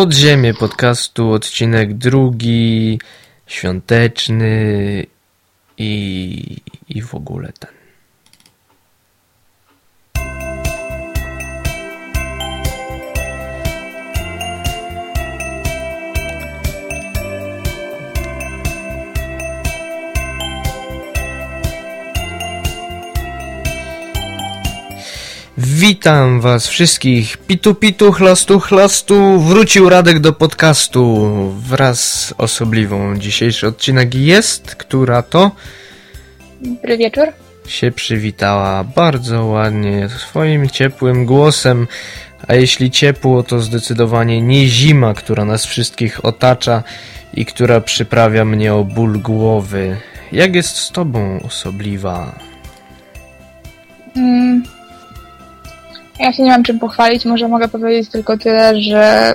Podziemie podcastu, odcinek drugi, świąteczny i, i w ogóle ten. Witam was wszystkich. Pitu pitu, chlastu chlastu. Wrócił Radek do podcastu wraz z osobliwą. Dzisiejszy odcinek jest, która to Dobry wieczór. się przywitała bardzo ładnie swoim ciepłym głosem. A jeśli ciepło, to zdecydowanie nie zima, która nas wszystkich otacza i która przyprawia mnie o ból głowy. Jak jest z tobą, osobliwa? Mm. Ja się nie mam czym pochwalić, może mogę powiedzieć tylko tyle, że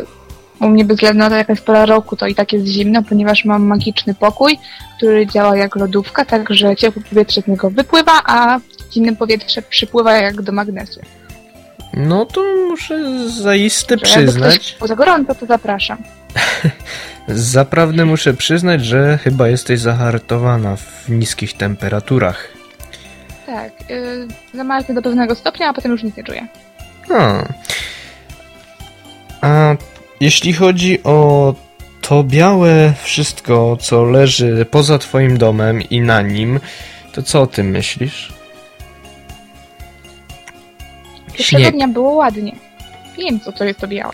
u mnie bez względu na to jaka jest pora roku, to i tak jest zimno, ponieważ mam magiczny pokój, który działa jak lodówka, także ciepłe powietrze z niego wypływa, a zimne powietrze przypływa jak do magnesu. No to muszę zaiste przyznać. było za gorąco, to zapraszam. Zaprawdę muszę przyznać, że chyba jesteś zahartowana w niskich temperaturach. Tak, yy, zamarzę do pewnego stopnia, a potem już nic nie czuję. A. A jeśli chodzi o to białe wszystko, co leży poza twoim domem i na nim, to co o tym myślisz? Pierwszego dnia było ładnie. Wiem, co to jest to białe.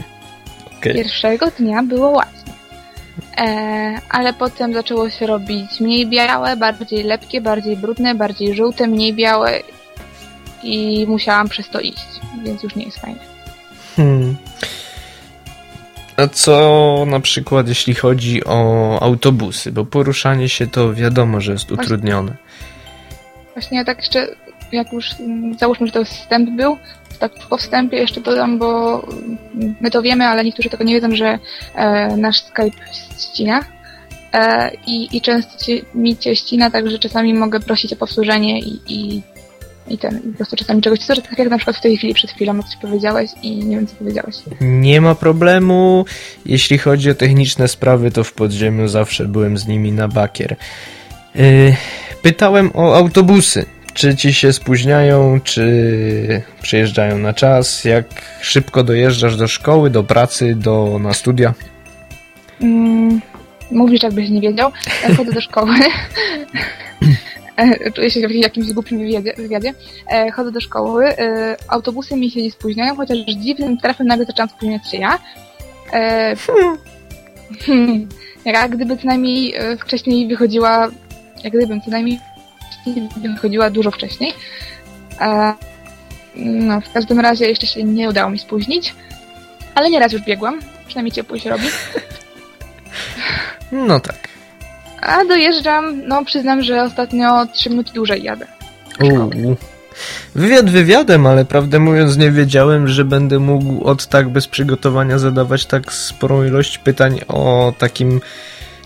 Okej. Pierwszego dnia było ładnie. E, ale potem zaczęło się robić mniej białe, bardziej lepkie, bardziej brudne, bardziej żółte, mniej białe i musiałam przez to iść, więc już nie jest fajnie. Hmm. A co na przykład jeśli chodzi o autobusy? Bo poruszanie się to wiadomo, że jest utrudnione. Właśnie ja tak jeszcze, jak już mm, załóżmy, że to wstęp był, tak po wstępie jeszcze dodam, bo my to wiemy, ale niektórzy tego nie wiedzą, że e, nasz Skype ścina e, i, i często mi cię ścina, także czasami mogę prosić o powtórzenie i, i, i ten, i po prostu czasami czegoś, co, tak jak na przykład w tej chwili przed chwilą coś powiedziałeś i nie wiem co powiedziałeś. Nie ma problemu. Jeśli chodzi o techniczne sprawy, to w podziemiu zawsze byłem z nimi na bakier. Yy, pytałem o autobusy. Czy ci się spóźniają, czy przyjeżdżają na czas? Jak szybko dojeżdżasz do szkoły, do pracy, do, na studia? Mm, mówisz, jakbyś nie wiedział. Ja chodzę do szkoły. E, Czuję się w jakimś głupim wywiadzie. E, Chodzę do szkoły. e, Autobusy mi się nie spóźniają, chociaż dziwnym trafem nagle zaczęłam spóźniać się ja. E, hmm, Jak gdyby co najmniej wcześniej wychodziła, jak gdybym co najmniej wychodziła dużo wcześniej. No, w każdym razie jeszcze się nie udało mi spóźnić, ale nieraz już biegłam. Przynajmniej ciepło się robi. No tak. A dojeżdżam, no przyznam, że ostatnio 3 minuty dłużej jadę. Uuu. Wywiad wywiadem, ale prawdę mówiąc nie wiedziałem, że będę mógł od tak bez przygotowania zadawać tak sporą ilość pytań o takim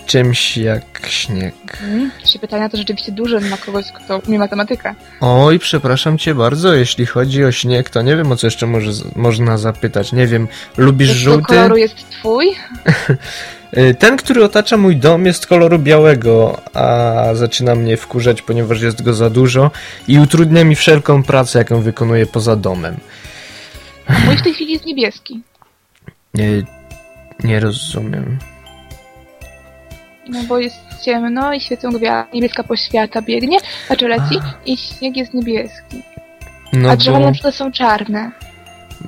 czymś jak śnieg. Mhm. Trzy pytania to rzeczywiście duże dla kogoś, kto umie matematykę. Oj, przepraszam cię bardzo, jeśli chodzi o śnieg, to nie wiem o co jeszcze może, można zapytać. Nie wiem, lubisz Jakiego żółty? koloru jest twój? Y, Ten, który otacza mój dom jest koloru białego, a zaczyna mnie wkurzać, ponieważ jest go za dużo i utrudnia mi wszelką pracę, jaką wykonuję poza domem. Mój w tej chwili jest niebieski. Nie, nie rozumiem. No bo jest ciemno i świecą gwiazdy. Niebieska poświata biegnie, znaczy leci i śnieg jest niebieski. No A drzewa bo, na przykład są czarne.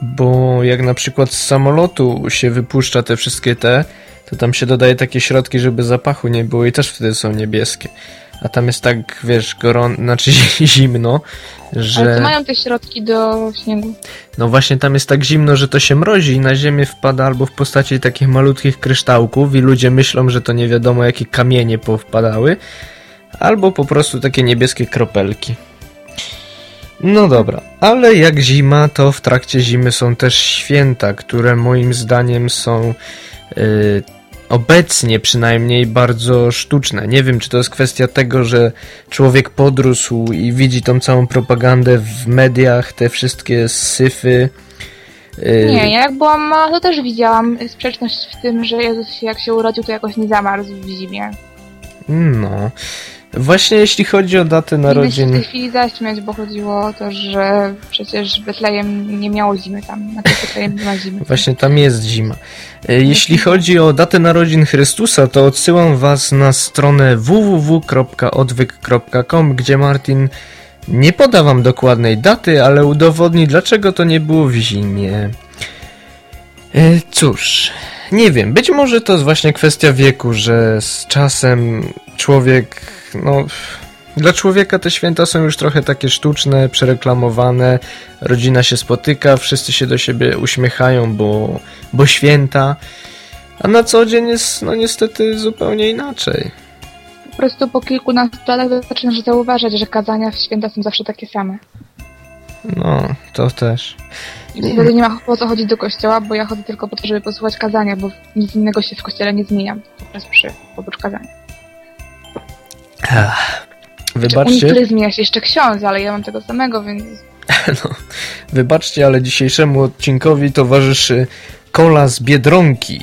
bo jak na przykład z samolotu się wypuszcza te wszystkie te, to tam się dodaje takie środki, żeby zapachu nie było i też wtedy są niebieskie. A tam jest tak, wiesz, gorąco, znaczy zimno, że... Ale co mają te środki do śniegu? No właśnie tam jest tak zimno, że to się mrozi i na ziemię wpada albo w postaci takich malutkich kryształków i ludzie myślą, że to nie wiadomo jakie kamienie powpadały, albo po prostu takie niebieskie kropelki. No dobra, ale jak zima, to w trakcie zimy są też święta, które moim zdaniem są yy, obecnie przynajmniej bardzo sztuczne. Nie wiem, czy to jest kwestia tego, że człowiek podrósł i widzi tą całą propagandę w mediach, te wszystkie syfy, Y, nie, ja jak byłam mała, to też widziałam sprzeczność w tym, że Jezus jak się urodził, to jakoś nie zamarzł w zimie. No. Właśnie jeśli chodzi o datę narodzin... Nie w tej chwili zaśmiać, bo chodziło o to, że przecież Betlejem nie miało zimy tam. Na Betlejem nie ma zimy. Właśnie tam jest zima. E, jeśli chodzi o datę narodzin Chrystusa, to odsyłam was na stronę www.odwyk.com, gdzie Martin nie poda wam dokładnej daty, ale udowodni, dlaczego to nie było w zimie. E, cóż, nie wiem, być może to jest właśnie kwestia wieku, że z czasem człowiek, no, dla człowieka te święta są już trochę takie sztuczne, przereklamowane, rodzina się spotyka, wszyscy się do siebie uśmiechają, bo, bo święta, a na co dzień jest, no niestety, zupełnie inaczej. Po prostu po kilkunastu latach zaczynasz zauważać, że kazania w święta są zawsze takie same. No, to też. I wtedy nie ma po co chodzić do kościoła, bo ja chodzę tylko po to, żeby posłuchać kazania, bo nic innego się w kościele nie zmienia, po przy, oprócz kazania. Wybaczcie. Znaczy, zmienia się jeszcze ksiądz, ale ja mam tego samego, więc... No, wybaczcie, ale dzisiejszemu odcinkowi towarzyszy kola z Biedronki,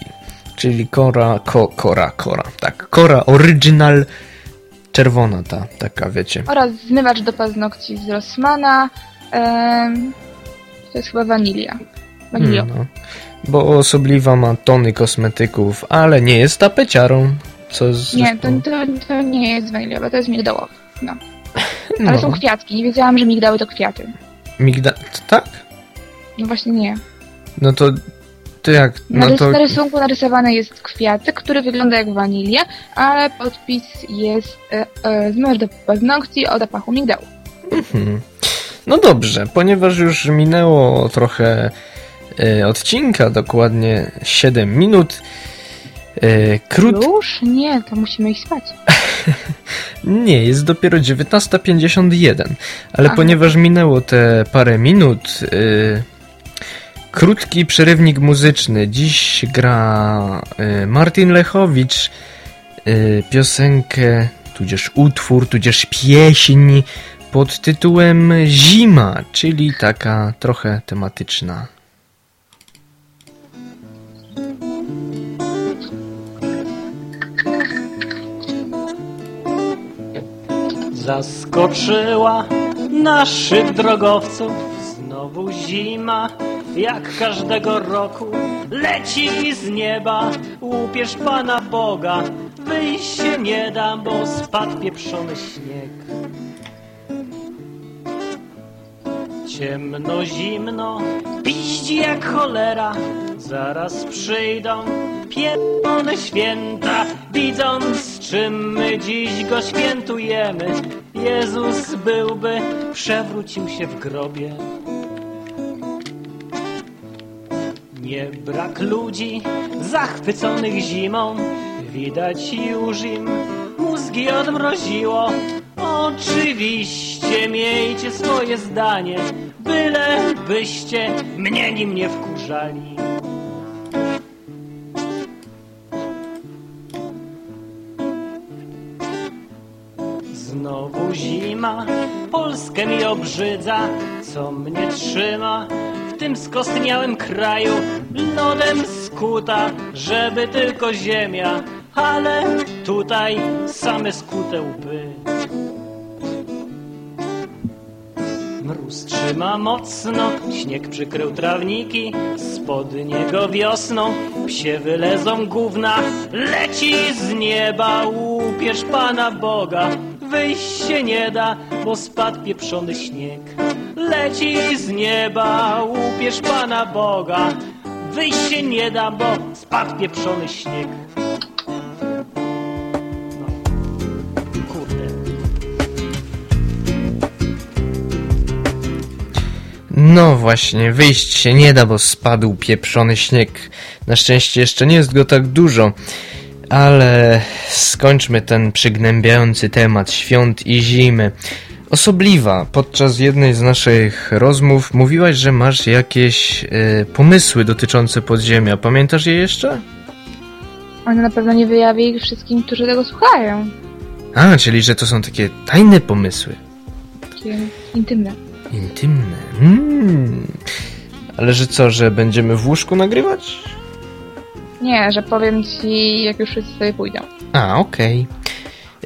czyli kora, ko, kora, kora, tak, kora original czerwona ta, taka wiecie. Oraz zmywacz do paznokci z Rossmana, to jest chyba wanilia. Wanilio. Hmm, no. Bo osobliwa ma tony kosmetyków, ale nie jest tapeciarą. Co zresztą... Nie, to, to, to, nie jest waniliowe, to jest migdałowe. No. Ale no. są kwiatki. Nie wiedziałam, że migdały to kwiaty. Migda... Tak? No właśnie nie. No to to jak? No na, to... na rysunku narysowany jest kwiatek, który wygląda jak wanilia, ale podpis jest e, e, zmywasz do paznokci o zapachu migdału. Mhm. No dobrze, ponieważ już minęło trochę e, odcinka, dokładnie 7 minut. E, krót... Już? Nie, to musimy iść spać. nie, jest dopiero 19.51, ale Aha. ponieważ minęło te parę minut, e, krótki przerywnik muzyczny. Dziś gra e, Martin Lechowicz e, piosenkę, tudzież utwór, tudzież pieśń pod tytułem Zima, czyli taka trochę tematyczna. Zaskoczyła naszych drogowców. Znowu zima, jak każdego roku leci z nieba, łupiesz Pana Boga, wyjść się nie da, bo spadł pieprzony śnieg. Ciemno, zimno, piści jak cholera, zaraz przyjdą pieprzone święta, widząc czym my dziś go świętujemy. Jezus byłby, przewrócił się w grobie. Nie brak ludzi zachwyconych zimą, widać już im mózgi odmroziło. Oczywiście miejcie swoje zdanie, byle byście mnie nim nie wkurzali. Polskę mi obrzydza, co mnie trzyma w tym skostniałym kraju, lodem skuta, żeby tylko ziemia, ale tutaj same skute łby. Mróz trzyma mocno, śnieg przykrył trawniki, spod niego wiosną psie wylezą gówna, leci z nieba, łupież Pana Boga, wyjść się nie da, bo spadł pieprzony śnieg. Leci z nieba, łupież Pana Boga, wyjść się nie da, bo spadł pieprzony śnieg. No właśnie, wyjść się nie da, bo spadł pieprzony śnieg. Na szczęście jeszcze nie jest go tak dużo. Ale skończmy ten przygnębiający temat świąt i zimy. Osobliwa, podczas jednej z naszych rozmów mówiłaś, że masz jakieś y, pomysły dotyczące podziemia. Pamiętasz je jeszcze? Ona na pewno nie wyjawi ich wszystkim, którzy tego słuchają. A, czyli że to są takie tajne pomysły. Takie intymne. Intymne. Mm. Ale że co, że będziemy w łóżku nagrywać? Nie, że powiem ci, jak już wszyscy sobie pójdą. A, okej.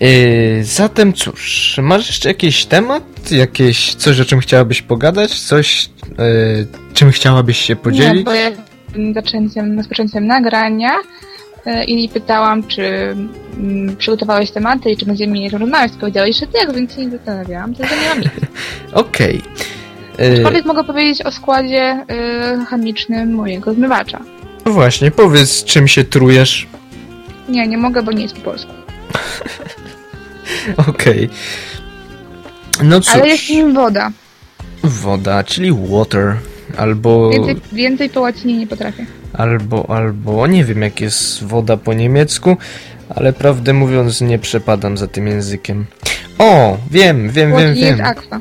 Yy, zatem cóż, masz jeszcze jakiś temat? Jakieś coś, o czym chciałabyś pogadać? Coś, yy, czym chciałabyś się podzielić? Nie, bo jak zaczęciem, rozpoczęciem nagrania e, i pytałam, czy mm, przygotowałeś tematy i czy będziemy mieli rozmawiać, powiedziałeś, że tak, więc się nie zastanawiałam, to nie mam nic. Okej. Yy, Aczkolwiek mogę powiedzieć o składzie y, chemicznym mojego zmywacza. No właśnie, powiedz, czym się trujesz. Nie, nie mogę, bo nie jest po polsku. Okej. No cóż, Ale jest nim woda. woda, czyli water, albo, Więcej, więcej po łacinie nie potrafię. albo, albo, nie wiem jak jest woda po niemiecku, ale prawdę mówiąc nie przepadam za tym językiem. O, wiem, wiem, Po wiem, wiem. jest akwa.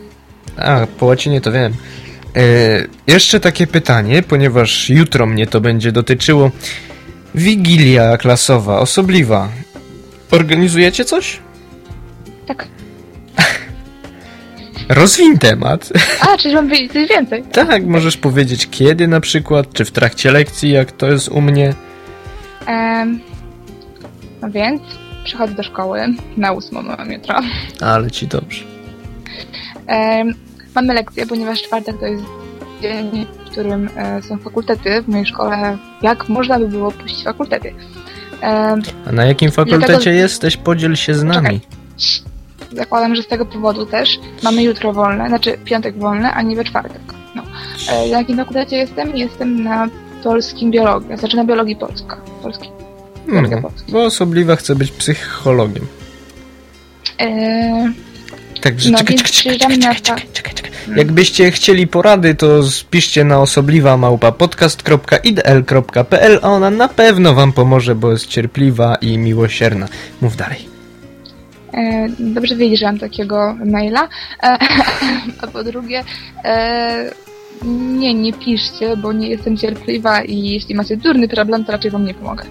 A, po łacinie to wiem. E, jeszcze takie pytanie, ponieważ jutro mnie to będzie dotyczyło. Wigilia klasowa, osobliwa. Organizujecie coś? Tak. Rozwiń temat. A, czyli mam wiedzieć coś więcej. tak, możesz powiedzieć kiedy na przykład, czy w trakcie lekcji, jak to jest u mnie. Em, no więc przychodzę do szkoły na ósmą mam jutro. Ale ci dobrze. Em, mamy lekcję, ponieważ czwartek to jest dzień, w którym e, są fakultety. W mojej szkole jak można by było puścić fakultety? Em, A na jakim fakultecie Dlatego- jesteś? Podziel się z nami. zakładam, że z tego powodu też mamy jutro wolne, znaczy piątek wolny, a nie we czwartek. No. E, na jakim fakultecie jestem? Jestem na polskim biologii, znaczy na biologii polska. Polski. No, bo osobliwa chce być psychologiem. E, Także No czekaj, więc czekaj, czekaj, czekaj, czekaj, czekaj, czekaj. Jakbyście chcieli porady, to spiszcie na osobliwa małpa podcast.idl.pl a ona na pewno wam pomoże, bo jest cierpliwa i miłosierna. Mów dalej. E, dobrze wiedzieć, że mam takiego maila. E, a po drugie, e, nie, nie piszcie, bo nie jestem cierpliwa i jeśli macie durny problem, to raczej wam nie pomogę.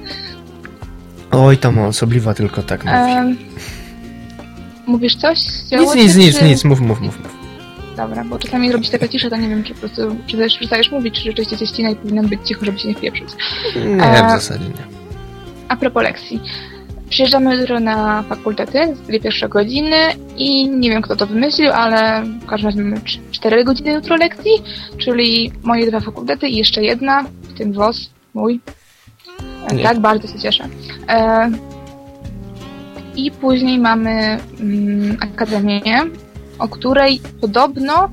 Oj, tam osobliwa tylko tak mówi. Mówisz coś? nic, nic, nic, nic, mów, mów, mów. mów. Dobra, bo czasami robić taka cisza, to nie wiem, czy po prostu czy też przestajesz mówić, czy rzeczywiście cię ścina i być cicho, żeby się nie wpieprzyć. Nie, w E, zasadzie nie. A propos lekcji. Przyjeżdżamy jutro na fakultety, dwie pierwsze godziny i nie wiem kto to wymyślił, ale w każdym razie mamy cz- cztery godziny jutro lekcji, czyli moje dwa fakultety i jeszcze jedna, w tym WOS, mój. E, Nie. Tak, bardzo się cieszę. E, I później mamy mm, akademię, o której podobno,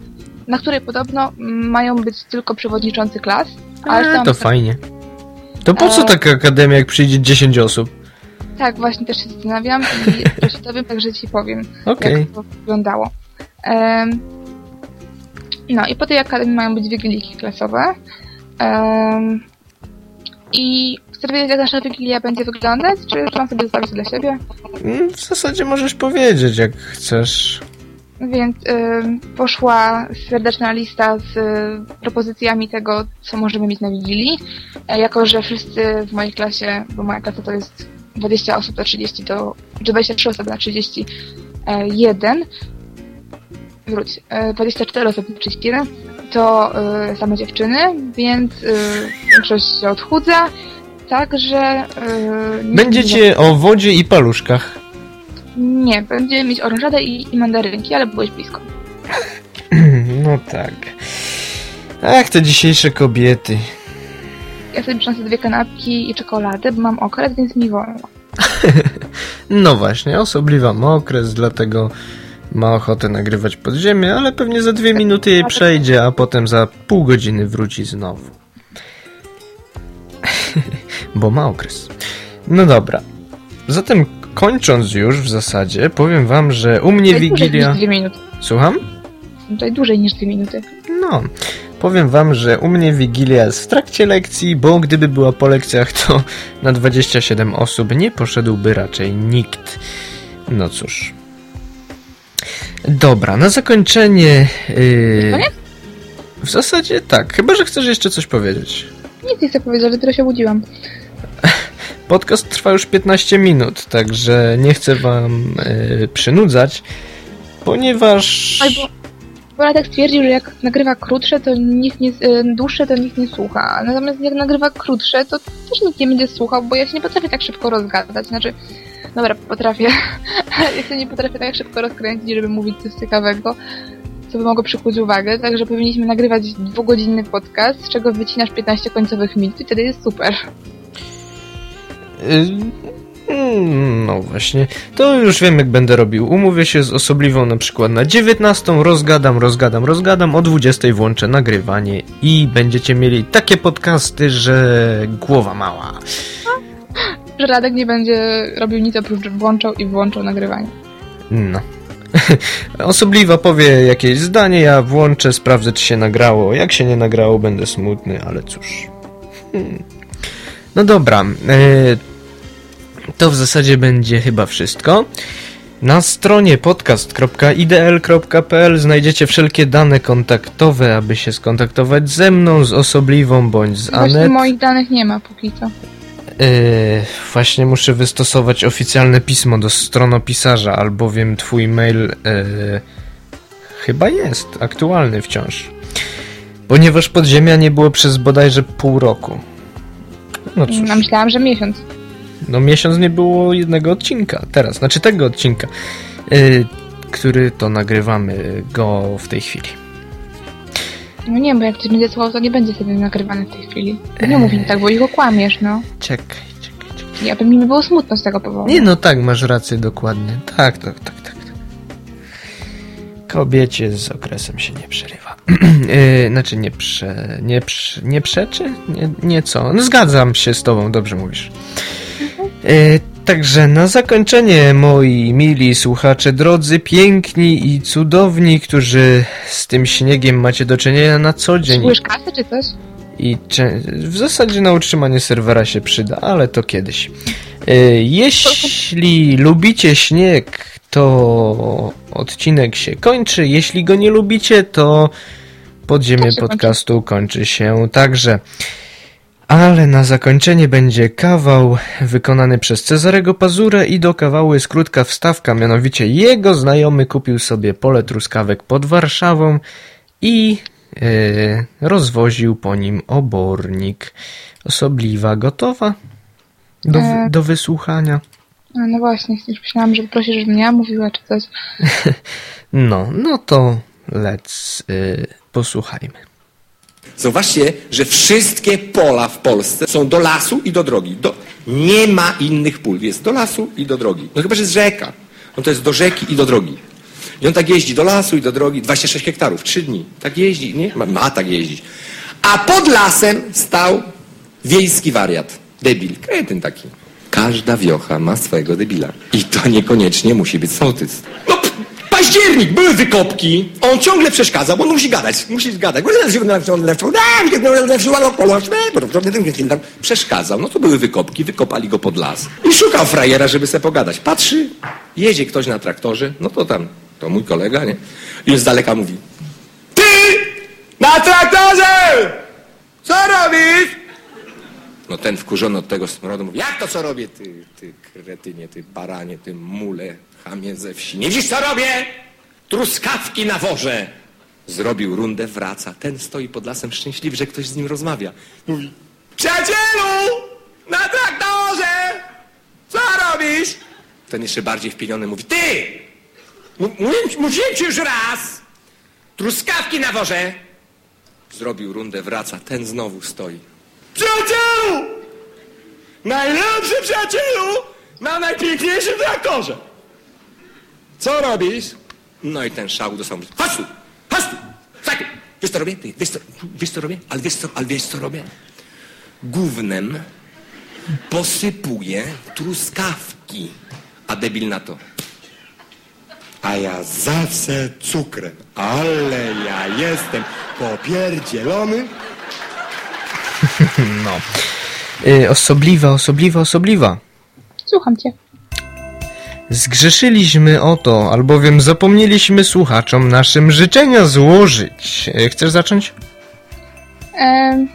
na której podobno mają być tylko przewodniczący klas. Ale E, są- to fajnie. To po co E, taka akademia, jak przyjdzie 10 osób? Tak, właśnie też się zastanawiam i to się dowiem, także ci powiem. Okej. jak to wyglądało. No i po tej akademii mają być wigiliki klasowe. I chcę wiedzieć, jak nasza wigilia będzie wyglądać, czy, czy mam sobie zostawić dla siebie? Mm, W zasadzie możesz powiedzieć, jak chcesz. Więc em, poszła serdeczna lista z e, propozycjami tego, co możemy mieć na wigilii. E, jako, że wszyscy w mojej klasie, bo moja klasa to jest 20 osób na 30, to, czy 23 osoby na 31, wróć, e, 24 osoby na 31, to e, same dziewczyny, więc e, większość się odchudza, także... e, nie- Będziecie o wodzie i paluszkach. Nie, będziemy mieć orężadę i, i mandarynki, ale byłeś blisko. No tak. Ach, te dzisiejsze kobiety. Ja sobie przynoszę dwie kanapki i czekoladę, bo mam okres, więc mi wolno. No właśnie, osobliwa ma okres, dlatego ma ochotę nagrywać pod ziemię, ale pewnie za dwie minuty jej przejdzie, a potem za pół godziny wróci znowu. Bo ma okres. No dobra. Zatem kończąc już w zasadzie, powiem wam, że u mnie Tutaj dłużej Wigilia... niż dwie minuty. Słucham? Tutaj dłużej niż dwie minuty. No, powiem wam, że u mnie Wigilia jest w trakcie lekcji, bo gdyby była po lekcjach, to na 27 osób nie poszedłby raczej nikt. No cóż. Dobra, na zakończenie... Yy, w zasadzie tak, chyba, że chcesz jeszcze coś powiedzieć. Nic nie chcę powiedzieć, że dopiero się budziłam. Podcast trwa już 15 minut, także nie chcę wam yy, przynudzać, ponieważ... Albo Bo Radek stwierdził, że jak nagrywa krótsze, to nikt nie, y, dłuższe, to nikt nie słucha. Natomiast jak nagrywa krótsze, to też nikt nie będzie słuchał, bo ja się nie potrafię tak szybko rozgadać. Znaczy, dobra, potrafię, ale ja się nie potrafię tak szybko rozkręcić, żeby mówić coś ciekawego, co by mogło przykuć uwagę. Także powinniśmy nagrywać dwugodzinny podcast, z czego wycinasz 15 końcowych minut i wtedy jest super. Y, mm, No właśnie, to już wiem jak będę robił. Umówię się z osobliwą na przykład na 19, rozgadam, rozgadam, rozgadam, o 20 włączę nagrywanie i będziecie mieli takie podcasty, że głowa mała. Że Radek nie będzie robił nic oprócz włączał i wyłączał nagrywanie. No. Osobliwa powie jakieś zdanie, ja włączę, sprawdzę czy się nagrało. Jak się nie nagrało, będę smutny, ale cóż. Hmm. No dobra. e, To w zasadzie będzie chyba wszystko. Na stronie podcast.idl.pl znajdziecie wszelkie dane kontaktowe, aby się skontaktować ze mną, z Osobliwą bądź z Właśnie Anet. moich danych nie ma póki co. Yy, właśnie muszę wystosować oficjalne pismo do stronopisarza, albowiem twój mail yy, chyba jest aktualny wciąż. Ponieważ podziemia nie było przez bodajże pół roku. No cóż, No, myślałam, że miesiąc. No miesiąc nie było jednego odcinka teraz, znaczy tego odcinka, yy, który to nagrywamy go w tej chwili. No nie, bo jak ktoś będzie słuchał, to nie będzie sobie nagrywany w tej chwili. Nie mów mi tak, bo ich okłamiesz, no. Czekaj, czekaj, czekaj. Ja by mi było smutno z tego powodu. Nie no tak, masz rację dokładnie. Tak, tak, tak, tak. tak. Kobiecie z okresem się nie przerywa. yy, znaczy nie prze... nie, prze, nie przeczy? Nie, nie co? No zgadzam się z tobą, dobrze mówisz. Yy, także na zakończenie, moi mili słuchacze, drodzy, piękni i cudowni, którzy z tym śniegiem macie do czynienia na co dzień. Potrzebujesz kasy czy coś? I w zasadzie na utrzymanie serwera się przyda, ale to kiedyś. E, Jeśli lubicie śnieg, to odcinek się kończy. Jeśli go nie lubicie, to podziemie podcastu kończy się także. Ale na zakończenie będzie kawał wykonany przez Cezarego Pazurę i do kawału jest krótka wstawka, mianowicie jego znajomy kupił sobie pole truskawek pod Warszawą i e, rozwoził po nim obornik. Osobliwa gotowa do, E. do wysłuchania. A, no właśnie, już myślałam, że prosisz, żebym ja mówiła czy coś. No, no to let's y, posłuchajmy. Zauważcie, że wszystkie pola w Polsce są do lasu i do drogi. Do... Nie ma innych pól, jest do lasu i do drogi. No chyba, że jest rzeka. No to jest do rzeki i do drogi. I on tak jeździ do lasu i do drogi, 26 hektarów, 3 dni. Tak jeździ, nie? Ma, ma tak jeździć. A pod lasem stał wiejski wariat, debil, kretyn taki. Każda wiocha ma swojego debila. I to niekoniecznie musi być sołtys. No, październik, były wykopki, on ciągle przeszkadza, bo on musi gadać, musi gadać. Przeszkadzał, no to były wykopki, wykopali go pod las. I szukał frajera, żeby se pogadać. Patrzy, jedzie ktoś na traktorze, no to tam, to mój kolega, nie? I z daleka mówi, ty na traktorze! Co robisz? No ten wkurzony od tego smrodu mówi, jak to co robię, ty, ty kretynie, ty baranie, ty mule, chamie ze wsi. Nie widzisz co robię? Truskawki na worze. Zrobił rundę, wraca. Ten stoi pod lasem szczęśliwy, że ktoś z nim rozmawia. Mówi, przyjacielu, na traktorze, co robisz? Ten jeszcze bardziej wpieniony mówi, ty, mówiłem ci już raz, truskawki na worze. Zrobił rundę, wraca, ten znowu stoi. Przyjacielu! Najlepszy przyjacielu na najpiękniejszym traktorze. Co robisz? No i ten szał do samochodu. Chodź tu! Chodź tu! Tak! Wiesz co robię? Ty, wiesz co, wiesz co robię? Ale wiesz co, ale wiesz co robię? Gównem posypuję truskawki. A debil na to. A ja zawsze cukrem, ale ja jestem popierdzielony. No. Y, osobliwa, osobliwa, osobliwa. Słucham cię. Zgrzeszyliśmy o to, albowiem zapomnieliśmy słuchaczom naszym życzenia złożyć. Y, Chcesz zacząć? Ehm,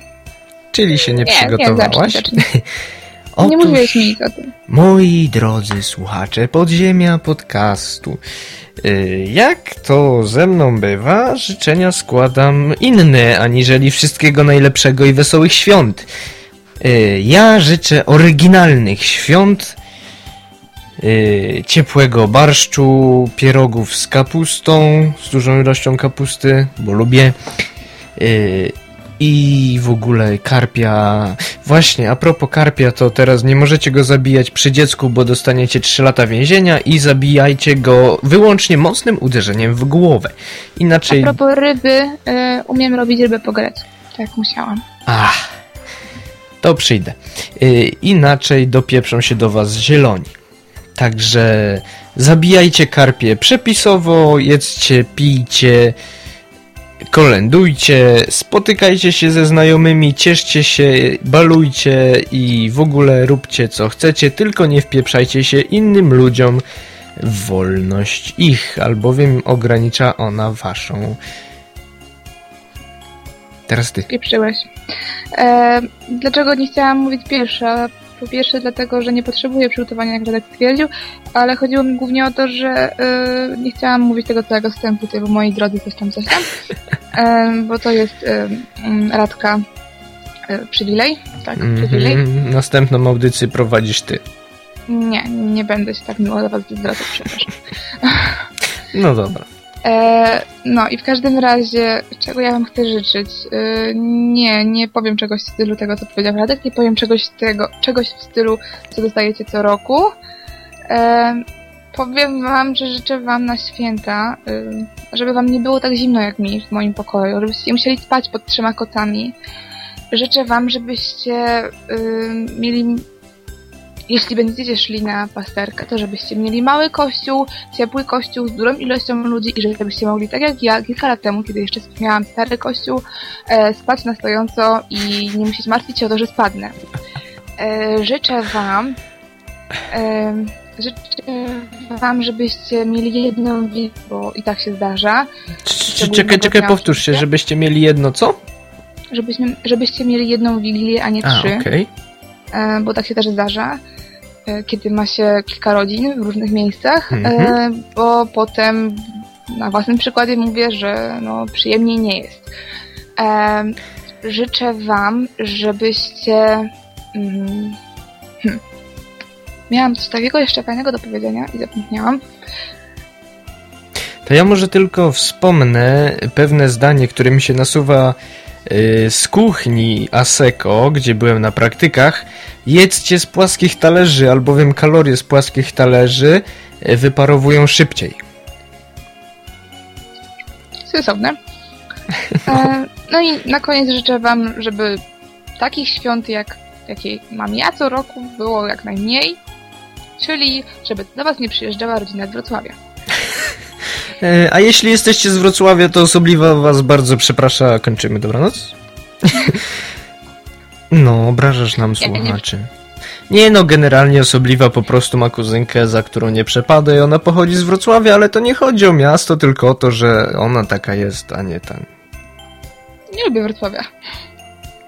Czyli się nie, Nie, nie, przygotowałaś? zacznij, zacznij. Nie mówiłeś nic o tym. Moi drodzy słuchacze, podziemia podcastu. Y, Jak to ze mną bywa, życzenia składam inne, aniżeli wszystkiego najlepszego i wesołych świąt. Y, Ja życzę oryginalnych świąt, y, ciepłego barszczu, pierogów z kapustą, z dużą ilością kapusty, bo lubię. y, I w ogóle karpia. Właśnie, a propos karpia, to teraz nie możecie go zabijać przy dziecku, bo dostaniecie 3 lata więzienia i zabijajcie go wyłącznie mocnym uderzeniem w głowę. Inaczej. A propos ryby, y, umiem robić rybę po grecku. Tak musiałam. Ach, to przyjdę. Y, inaczej dopieprzą się do was zieloni. Także zabijajcie karpie przepisowo, jedzcie, pijcie, kolendujcie, spotykajcie się ze znajomymi, cieszcie się, balujcie i w ogóle róbcie co chcecie, tylko nie wpieprzajcie się innym ludziom w wolność ich, albowiem ogranicza ona waszą. Teraz ty. Pieprzyłeś. E, dlaczego nie chciałam mówić pierwsza? Po pierwsze dlatego, że nie potrzebuję przygotowania, jak Radek stwierdził, ale chodziło mi głównie o to, że e, nie chciałam mówić tego całego wstępu, bo moi drodzy coś tam, coś tam, e, bo to jest mm, Radka e, przywilej, tak, przywilej. Mhm. Następną audycję prowadzisz ty. Nie, nie będę się tak miło do was zwracać, przepraszam. No dobra. E, no i w każdym razie, czego ja wam chcę życzyć? E, nie, nie powiem czegoś w stylu tego, co powiedział Radek, nie powiem czegoś tego, czegoś w stylu, co dostajecie co roku. E, powiem wam, że życzę wam na święta, e, żeby wam nie było tak zimno jak mi w moim pokoju, żebyście musieli spać pod trzema kotami. Życzę wam, żebyście e, mieli jeśli będziecie szli na pasterkę, to żebyście mieli mały kościół, ciepły kościół z dużą ilością ludzi i żebyście mogli, tak jak ja kilka lat temu, kiedy jeszcze miałam stary kościół, e, spać na stojąco i nie musieć martwić się o to, że spadnę. E, życzę wam e, życzę wam, żebyście mieli jedną wizję, bo i tak się zdarza, czekaj, czekaj, powtórz się, żebyście mieli jedno co? żebyśmy, żebyście mieli jedną wigilię, a nie trzy. okej. e, bo tak się też zdarza, kiedy ma się kilka rodzin w różnych miejscach, Mhm. e, bo potem na własnym przykładzie mówię, że no, przyjemniej nie jest. E, życzę Wam, żebyście. Mm, hmm, miałam coś takiego jeszcze fajnego do powiedzenia i zapomniałam. To ja może tylko wspomnę pewne zdanie, które mi się nasuwa z kuchni Aseko, gdzie byłem na praktykach. Jedzcie z płaskich talerzy, albowiem kalorie z płaskich talerzy y, wyparowują szybciej. Sensowne. E, no i na koniec życzę Wam, żeby takich świąt, jak jakie mam ja co roku, było jak najmniej. Czyli, żeby do Was nie przyjeżdżała rodzina z Wrocławia. E, A jeśli jesteście z Wrocławia, to osobliwa was bardzo przeprasza. Kończymy, dobranoc? No, obrażasz nam słuchaczy. Nie no, generalnie osobliwa po prostu ma kuzynkę, za którą nie przepada i ona pochodzi z Wrocławia, ale to nie chodzi o miasto, tylko o to, że ona taka jest, a nie ten. Nie lubię Wrocławia.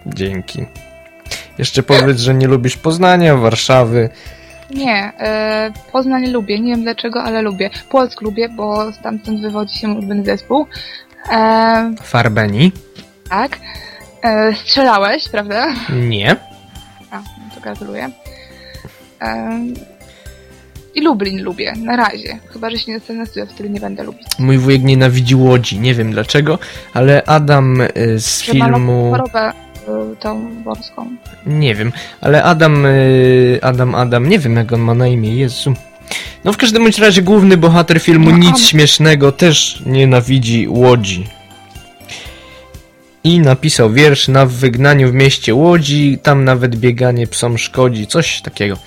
Dzięki. Jeszcze powiedz, że nie lubisz Poznania, Warszawy. Nie, e, Poznań lubię, nie wiem dlaczego, ale lubię. Płock lubię, bo stamtąd wywodzi się mój ulubiony zespół. E, Farbeni? tak. E, strzelałeś, prawda? Nie. A, no to gratuluję. E, I Lublin lubię, na razie. Chyba, że się nie dostanę na studia, wtedy nie będę lubić. Mój wujek nienawidzi Łodzi, nie wiem dlaczego, ale Adam y, z Że ma filmu... chorobę tą morską. Nie wiem, ale Adam, y, Adam, Adam, nie wiem jak on ma na imię, Jezu. No w każdym bądź razie główny bohater filmu No, Nic on- Śmiesznego też nienawidzi Łodzi. I napisał wiersz na wygnaniu w mieście Łodzi, tam nawet bieganie psom szkodzi, coś takiego.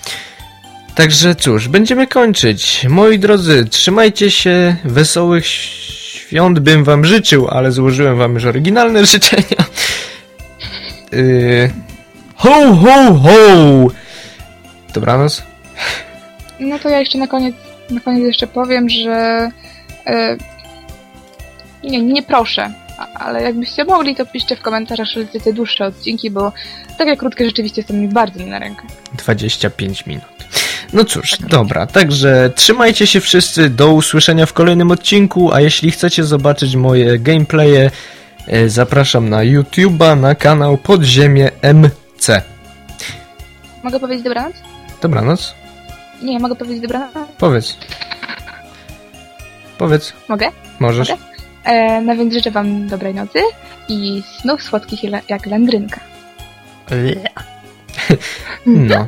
Także cóż, będziemy kończyć. Moi drodzy, trzymajcie się, wesołych świąt bym wam życzył, ale złożyłem wam już oryginalne życzenia. Yy... Ho, ho, ho! Dobranoc. No to ja jeszcze na koniec, na koniec jeszcze powiem, że e, nie, nie proszę. Ale jakbyście mogli, to piszcie w komentarzach, że chcecie dłuższe odcinki, bo takie krótkie rzeczywiście są mi bardzo na rękę. 25 minut. No cóż, dobra, także trzymajcie się wszyscy, do usłyszenia w kolejnym odcinku, a jeśli chcecie zobaczyć moje gameplaye, zapraszam na YouTube'a, na kanał Podziemie MC. Mogę powiedzieć dobranoc? Dobranoc, Nie, mogę powiedzieć dobranoc? powiedz. Powiedz, Mogę? możesz. Mogę? E, no więc życzę wam dobrej nocy i snów słodkich jak- jak landrynka. No,